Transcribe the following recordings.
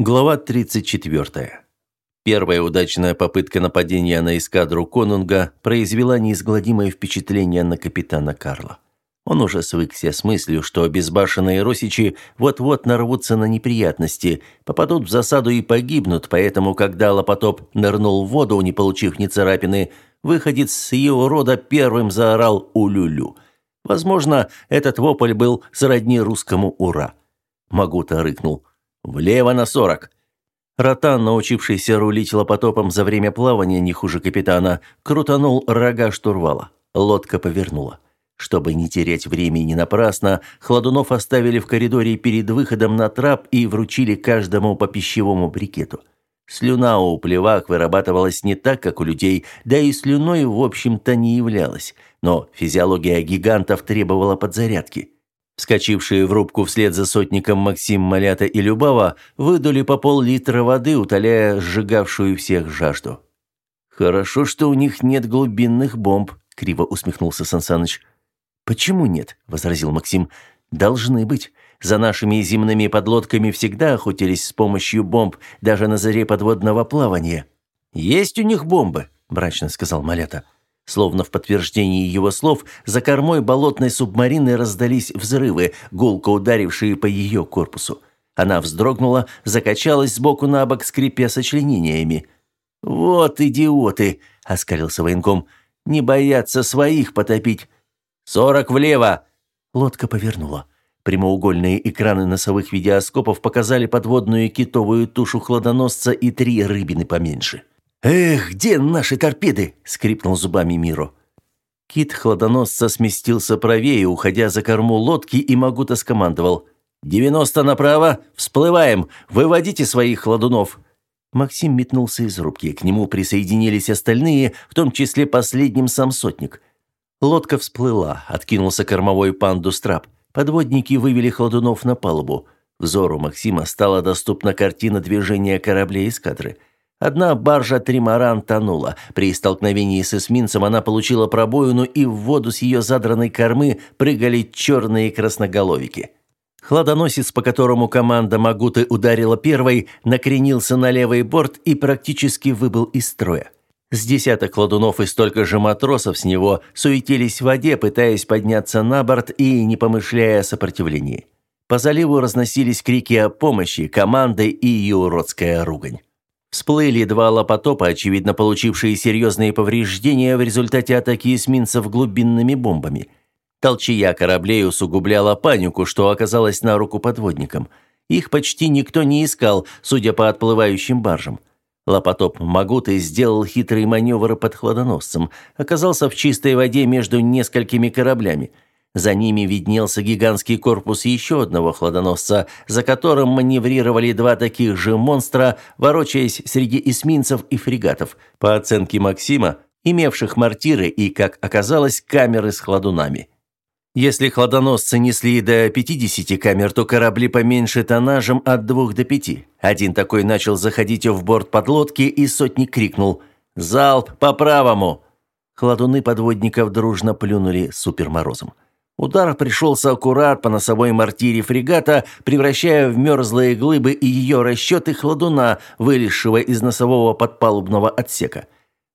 Глава 34. Первая удачная попытка нападения на эскадру Конунга произвела неизгладимое впечатление на капитана Карла. Он уже свыкся с мыслью, что безбашенные росичи вот-вот нарвутся на неприятности, попадут в засаду и погибнут, поэтому, когда Лопотоп нырнул в воду, не получив ни царапины, выходец с его рода первым заорал «Улюлю». Возможно, этот вопль был сродни русскому «Ура». Магута рыкнул «Влево на сорок!» Ротан, научившийся рулить лопотопом за время плавания не хуже капитана, крутанул рога штурвала. Лодка повернула. Чтобы не терять времени напрасно, Хладунов оставили в коридоре перед выходом на трап и вручили каждому по пищевому брикету. Слюна у плевак вырабатывалась не так, как у людей, да и слюной, в общем-то, не являлась. Но физиология гигантов требовала подзарядки. Вскочившие в рубку вслед за сотником Максим Малята и Любава выдали по пол-литра воды, утоляя сжигавшую всех жажду. «Хорошо, что у них нет глубинных бомб», — криво усмехнулся Сансаныч. «Почему нет?» — возразил Максим. «Должны быть. За нашими земными подлодками всегда охотились с помощью бомб, даже на заре подводного плавания». «Есть у них бомбы», — мрачно сказал Малята. Словно в подтверждении его слов, за кормой болотной субмарины раздались взрывы, гулко ударившие по ее корпусу. Она вздрогнула, закачалась сбоку на бок, скрипя сочленениями. «Вот идиоты!» — оскалился военком. «Не боятся своих потопить!» «Сорок влево!» Лодка повернула. Прямоугольные экраны носовых видеоскопов показали подводную китовую тушу хладоносца и три рыбины поменьше. «Эх, где наши торпеды?» — скрипнул зубами Миро. Кит хладоносца сместился правее, уходя за корму лодки, и Магута скомандовал. «Девяносто направо! Всплываем! Выводите своих хладунов!» Максим метнулся из рубки. К нему присоединились остальные, в том числе последним сам сотник. Лодка всплыла, откинулся кормовой пандус-трап. Подводники вывели хладунов на палубу. Взору Максима стала доступна картина движения кораблей эскадры – Одна баржа «Тримаран» тонула. При столкновении с эсминцем она получила пробоину, и в воду с ее задранной кормы прыгали черные красноголовики. Хладоносец, по которому команда Магуты ударила первой, накренился на левый борт и практически выбыл из строя. С десяток ладунов и столько же матросов с него суетились в воде, пытаясь подняться на борт и не помышляя о сопротивлении. По заливу разносились крики о помощи, команды и ее уродская ругань. Всплыли два лопотопа, очевидно получившие серьезные повреждения в результате атаки эсминцев глубинными бомбами. Толчья кораблей усугубляла панику, что оказалось на руку подводникам. Их почти никто не искал, судя по отплывающим баржам. Лопотоп Магуты сделал хитрый маневр под хладоносцем, оказался в чистой воде между несколькими кораблями – за ними виднелся гигантский корпус еще одного хладоносца, за которым маневрировали два таких же монстра, ворочаясь среди эсминцев и фрегатов. По оценке Максима, имевших мортиры и, как оказалось, камеры с хладунами. Если хладоносцы несли до 50 камер, то корабли поменьше тоннажем от 2 до 5. Один такой начал заходить в борт подлодки, и сотник крикнул «Залп по правому!». Хладуны подводников дружно плюнули суперморозом. Удар пришелся аккурат по носовой мортире фрегата, превращая в мерзлые глыбы и ее расчеты хладуна, вылезшего из носового подпалубного отсека.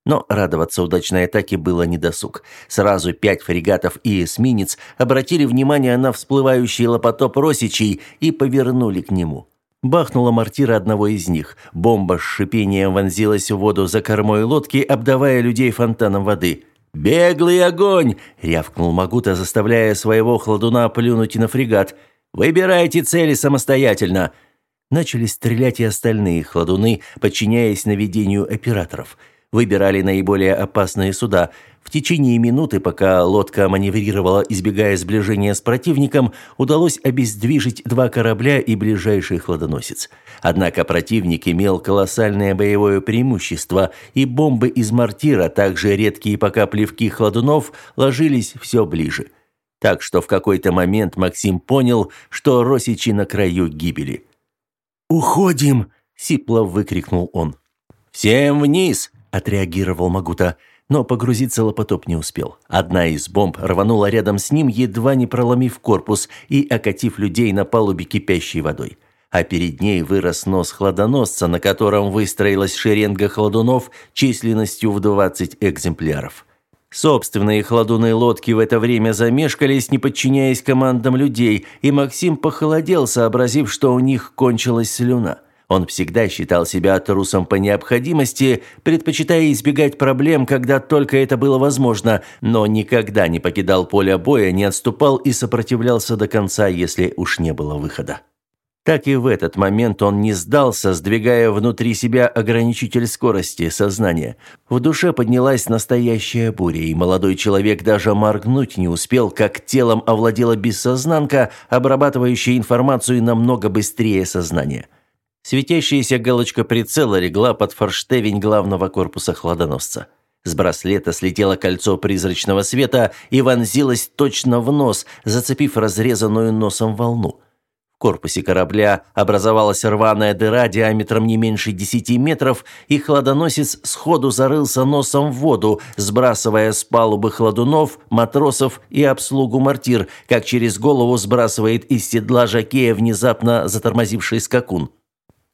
Но радоваться удачной атаке было недосуг. Сразу пять фрегатов и эсминец обратили внимание на всплывающий лопотоп Росичей и повернули к нему. Бахнула мортира одного из них. Бомба с шипением вонзилась в воду за кормой лодки, обдавая людей фонтаном воды – «Беглый огонь!» — рявкнул Магута, заставляя своего хладуна плюнуть на фрегат. «Выбирайте цели самостоятельно!» Начали стрелять и остальные хладуны, подчиняясь наведению операторов. Выбирали наиболее опасные суда — в течение минуты, пока лодка маневрировала, избегая сближения с противником, удалось обездвижить два корабля и ближайший хладоносец. Однако противник имел колоссальное боевое преимущество, и бомбы из мортира, также редкие пока плевки хладунов, ложились все ближе. Так что в какой-то момент Максим понял, что Росичи на краю гибели. «Уходим!» – сипло выкрикнул он. «Всем вниз!» – отреагировал Магута – но погрузиться лопотоп не успел. Одна из бомб рванула рядом с ним, едва не проломив корпус и окатив людей на палубе кипящей водой. а перед ней вырос нос хладоносца, на котором выстроилась шеренга хладунов численностью в 20 экземпляров. Собственные хладуны лодки в это время замешкались, не подчиняясь командам людей, и Максим похолодел, сообразив, что у них кончилась слюна. Он всегда считал себя трусом по необходимости, предпочитая избегать проблем, когда только это было возможно, но никогда не покидал поле боя, не отступал и сопротивлялся до конца, если уж не было выхода. Так и в этот момент он не сдался, сдвигая внутри себя ограничитель скорости сознания. В душе поднялась настоящая буря, и молодой человек даже моргнуть не успел, как телом овладела бессознанка, обрабатывающая информацию намного быстрее сознания. Светящаяся галочка прицела легла под форштевень главного корпуса хладоносца. С браслета слетело кольцо призрачного света и вонзилось точно в нос, зацепив разрезанную носом волну корпусе корабля образовалась рваная дыра диаметром не меньше 10 метров, и хладоносец сходу зарылся носом в воду, сбрасывая с палубы хладунов, матросов и обслугу мортир, как через голову сбрасывает из седла жакея внезапно затормозивший скакун.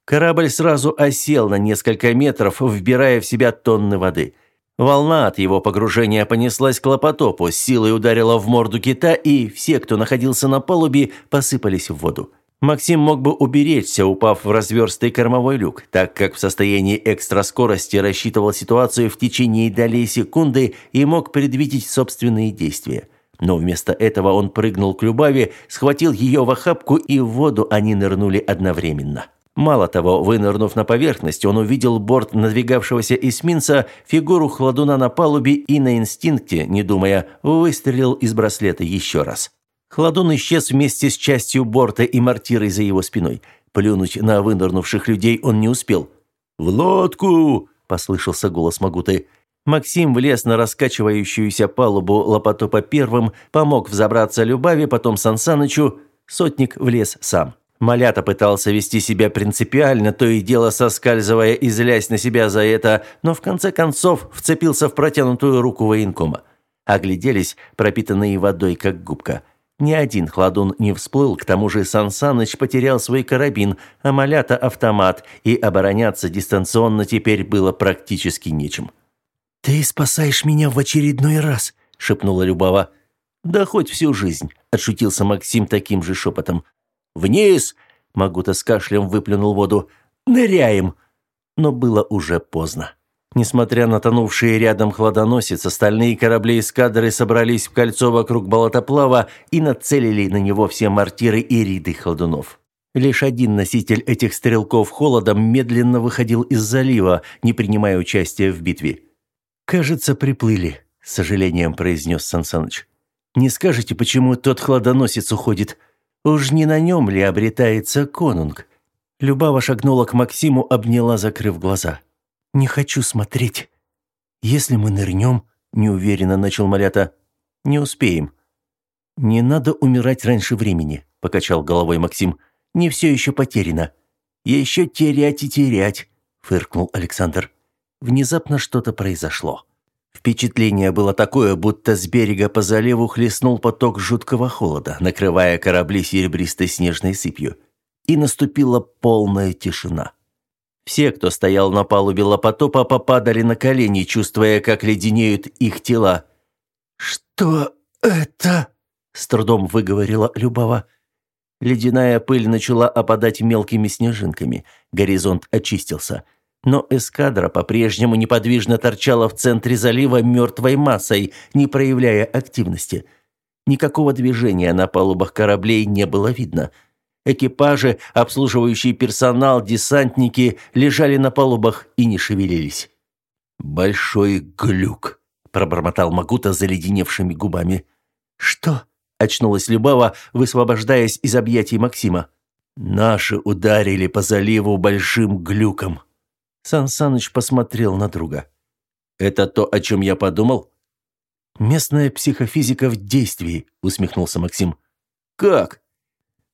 Корабль сразу осел на несколько метров, вбирая в себя тонны воды. Волна от его погружения понеслась к лопотопу, силой ударила в морду кита, и все, кто находился на палубе, посыпались в воду. Максим мог бы уберечься, упав в разверстый кормовой люк, так как в состоянии экстраскорости рассчитывал ситуацию в течение долей секунды и мог предвидеть собственные действия. Но вместо этого он прыгнул к Любави, схватил ее в охапку, и в воду они нырнули одновременно. Мало того, вынырнув на поверхность, он увидел борт надвигавшегося эсминца, фигуру хладуна на палубе и на инстинкте, не думая, выстрелил из браслета еще раз. Хладун исчез вместе с частью борта и мортирой за его спиной. Плюнуть на вынырнувших людей он не успел. «В лодку!» – послышался голос Магуты. Максим влез на раскачивающуюся палубу Лопотопа первым, помог взобраться Любави, потом Сансанычу. Сотник влез сам. Малята пытался вести себя принципиально, то и дело соскальзывая и злясь на себя за это, но в конце концов вцепился в протянутую руку военкома. Огляделись, пропитанные водой, как губка. Ни один хладун не всплыл, к тому же Сан Саныч потерял свой карабин, а Малята – автомат, и обороняться дистанционно теперь было практически нечем. «Ты спасаешь меня в очередной раз», – шепнула Любава. «Да хоть всю жизнь», – отшутился Максим таким же шепотом. «Вниз!» – Магута с кашлем выплюнул воду. «Ныряем!» Но было уже поздно. Несмотря на тонувшие рядом хладоносец, остальные корабли эскадры собрались в кольцо вокруг болотоплава и нацелили на него все мортиры и риды хладунов. Лишь один носитель этих стрелков холодом медленно выходил из залива, не принимая участия в битве. «Кажется, приплыли», — с сожалением произнес Сансаныч. «Не скажете, почему тот хладоносец уходит? Уж не на нем ли обретается конунг?» Любава шагнула к Максиму, обняла, закрыв глаза. Не хочу смотреть. Если мы нырнем, неуверенно начал Малята, не успеем. Не надо умирать раньше времени, покачал головой Максим. Не все еще потеряно. Еще терять и терять, фыркнул Александр. Внезапно что-то произошло. Впечатление было такое, будто с берега по заливу хлестнул поток жуткого холода, накрывая корабли серебристой снежной сыпью. И наступила полная тишина. Все, кто стоял на палубе лопотопа, попадали на колени, чувствуя, как леденеют их тела. «Что это?» – с трудом выговорила Любова. Ледяная пыль начала опадать мелкими снежинками. Горизонт очистился. Но эскадра по-прежнему неподвижно торчала в центре залива мертвой массой, не проявляя активности. Никакого движения на палубах кораблей не было видно – Экипажи, обслуживающий персонал, десантники лежали на палубах и не шевелились. «Большой глюк», – пробормотал Магута заледеневшими губами. «Что?» – очнулась Любава, высвобождаясь из объятий Максима. «Наши ударили по заливу большим глюком». Сан посмотрел на друга. «Это то, о чем я подумал?» «Местная психофизика в действии», – усмехнулся Максим. «Как?»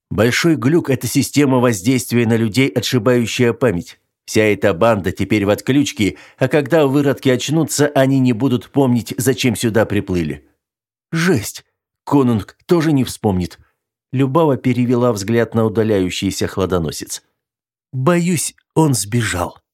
Большой глюк – это система воздействия на людей, отшибающая память. Вся эта банда теперь в отключке, а когда выродки очнутся, они не будут помнить, зачем сюда приплыли. Жесть! Конунг тоже не вспомнит. Любава перевела взгляд на удаляющийся хладоносец. «Боюсь, он сбежал».